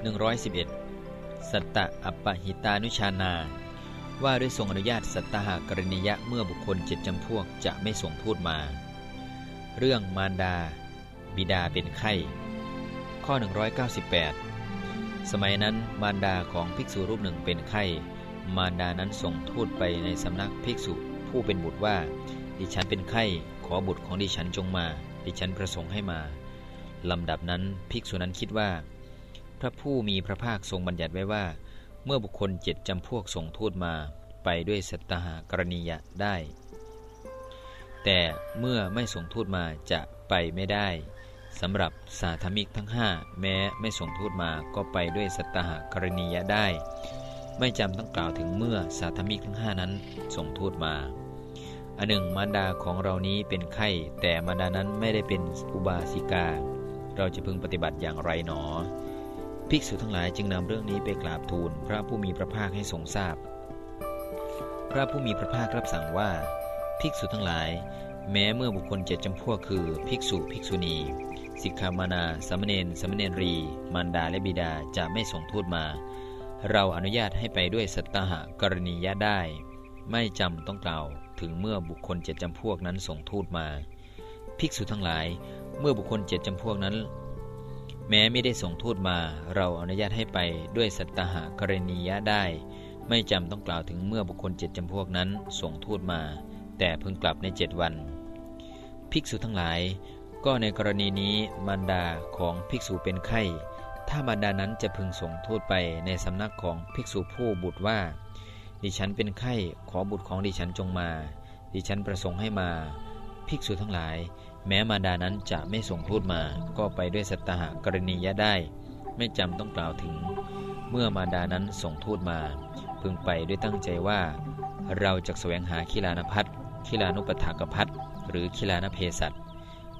111 สัตตะอัปปหิตานุชานา ว่าด้วยทรงอนุญาตสัตตหกรณียะเมื่อบุคคลเจ็ดจำพวกจะไม่ส่งทูตมา เรื่องมารดา บิดาเป็นไข้ ข้อ 198 สมัยนั้นมารดาของภิกษุรูปหนึ่งเป็นไข้ มารดานั้นส่งทูตไปในสำนักภิกษุผู้เป็นบุตรว่า ดิฉันเป็นไข้ ขอบุตรของดิฉันจงมา ดิฉันประสงค์ให้มาลำดับนั้นภิกษุนั้นคิดว่า พระผู้มีพระภาคทรงบัญญัติไว้ว่า เมื่อบุคคลเจ็ดจำพวกส่งทูตมาไปด้วยสัตหากรณียะได้ แต่เมื่อไม่ส่งทูตมาจะไปไม่ได้สำหรับสาธมิกทั้งห้าแม้ไม่ส่งทูตมาก็ไปด้วยสัตหากรณียะได้ ไม่จำต้องกล่าวถึงเมื่อสาธมิกทั้งห้านั้นส่งทูตมาอันหนึ่งมารดาของเรานี้เป็นไข้ แต่มารดานั้นไม่ได้เป็นอุบาสิกา เราจะพึงปฏิบัติอย่างไรหนอ ภิกษุทั้งหลายจึงนำเรื่องนี้ไปกราบทูลพระผู้มีพระภาคให้ทรงทราบพพระผู้มีพระภาครับสั่งว่า ภิกษุทั้งหลาย แม้เมื่อบุคคลเจ็ดจำพวกคือ ภิกษุภิกษุณีสิกขามานาสมณเณรสมณเณรี มารดาและบิดาจะไม่ส่งทูตมา เราอนุญาตให้ไปด้วยสัตตหกรณียะได้ ไม่จำต้องกล่าวถึงเมื่อบุคคลเจ็ดจำพวกนั้นส่งทูตมา ภิกษุทั้งหลาย เมื่อบุคคลเจ็ดจำพวกนั้น แม้ไม่ได้ส่งทูตมา เราอนุญาตให้ไปด้วยสัตตหกรณียะได้ ไม่จำต้องกล่าวถึงเมื่อบุคคลเจ็ดจำพวกนั้นส่งทูตมา แต่พึงกลับในเจ็ดวัน ภิกษุทั้งหลาย ก็ในกรณีนี้มารดาของภิกษุเป็นไข้ ถ้ามารดานั้นจะพึงส่งทูตไปในสำนักของภิกษุผู้บุตรว่า ดิฉันเป็นไข้ขอบุตรของดิฉันจงมา ดิฉันประสงค์ให้มา ภิกษุทั้งหลาย แม้มารดานั้นจะไม่ส่งทูตมา ก็ไปด้วยสัตหกรณียะได้ ไม่จำต้องกล่าวถึง เมื่อมารดานั้นส่งทูตมา พึงไปด้วยตั้งใจว่า เราจะแสวงหาคิลานพัฒคิลานุปถากพัฒหรือคิลานเพสัต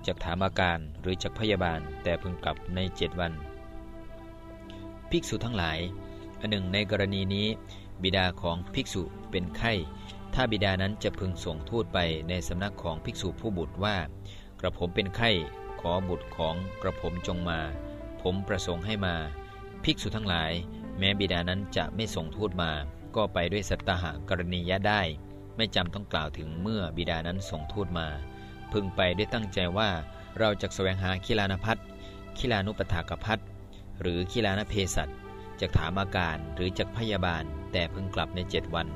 จากถามอาการหรือจากพยาบาล แต่พึงกลับในเจ็ดวัน ภิกษุทั้งหลายอันหนึ่งในกรณีนี้ บิดาของภิกษุเป็นไข้ ถ้าบิดานั้นจะพึงส่งทูตไปในสำนักของภิกษุผู้บุตรว่า กระผมเป็นไข้ขอบุตรของกระผมจงมา ผมประสงค์ให้มา ภิกษุทั้งหลาย แม้บิดานั้นจะไม่ส่งทูตมา ก็ไปด้วยสัตตหกรณียะได้ ไม่จำต้องกล่าวถึงเมื่อบิดานั้นส่งทูตมา พึงไปด้วยตั้งใจว่าเราจะแสวงหาคิลานพัฒคิลานุปถากพัฒหรือคิลานเพสัตจากถามอาการหรือจากพยาบาล แต่พึงกลับในเจ็ดวัน